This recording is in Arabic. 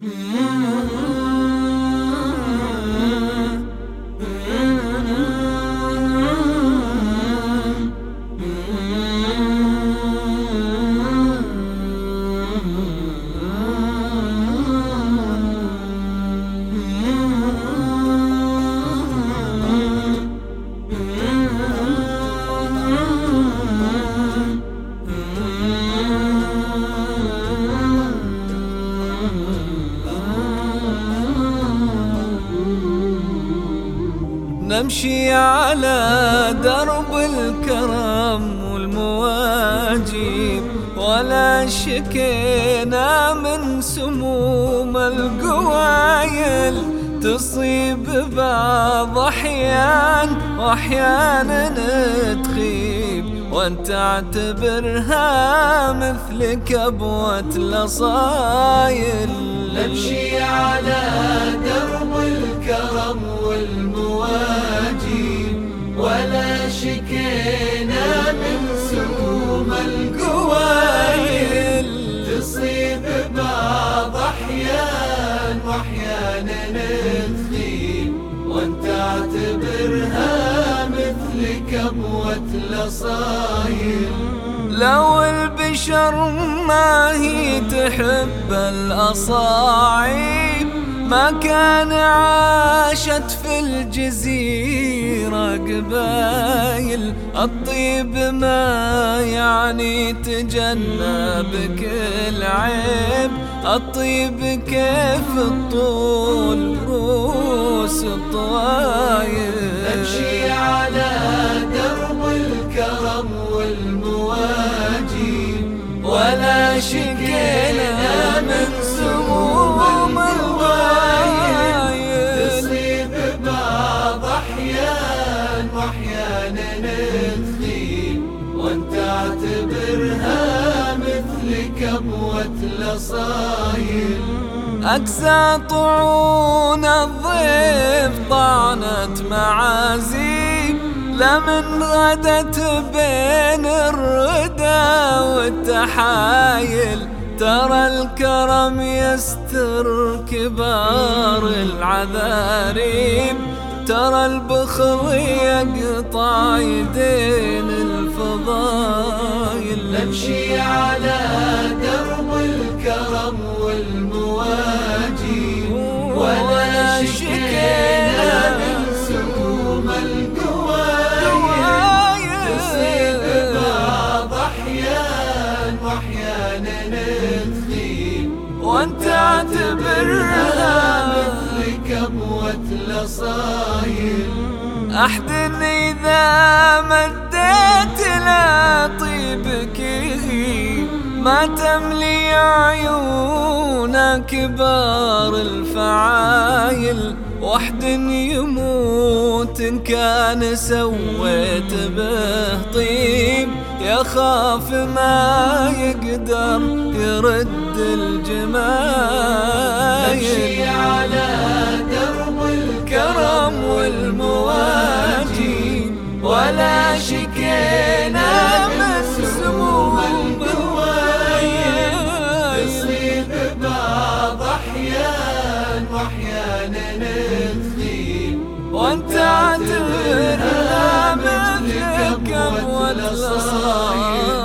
嗯。نمشي على درب الكرم والمواجيب ولا شكينا من سموم القوايل. تصيب بعض أحيان واحيانا تخيب. وأنت أعتبرها مثل كبوة لصايل نمشي على درب الكرم ببعض أحيان وأحيانا نتغيب وانت اعتبرها مثل كبوة لصايل لو البشر ما هي تحب الأصاعير ما كان عاشت في الجزيرة قبايل الطيب ما يعني تجنب كل عيب. الطيب كيف الطول روس الطوايل نمشي على درب الكرم والمواجي ولا شكينا من سمو اعتبرها مثل كبوة لصايل. أكسى طعون الضيف طعنت معازيم لمن غدت بين الردى والتحايل. ترى الكرم يستر كبار العذاريم ترى البخل يقطع يدين الفضايل نمشي على درب الكرم والمواجي ولا شكينا من سكوم القوايل. تصيب بعض أحيان واحيانا نتخيل. وأنت اعتبرها كبوة لصايل أحزن إذا مديت لطيبك ما تملي عيونك كبار الفعايل. وحد يموت إن كان سويت به طيب يخاف ما يقدر يرد الجمايل. وانت عتب لا مثلك ولا صاير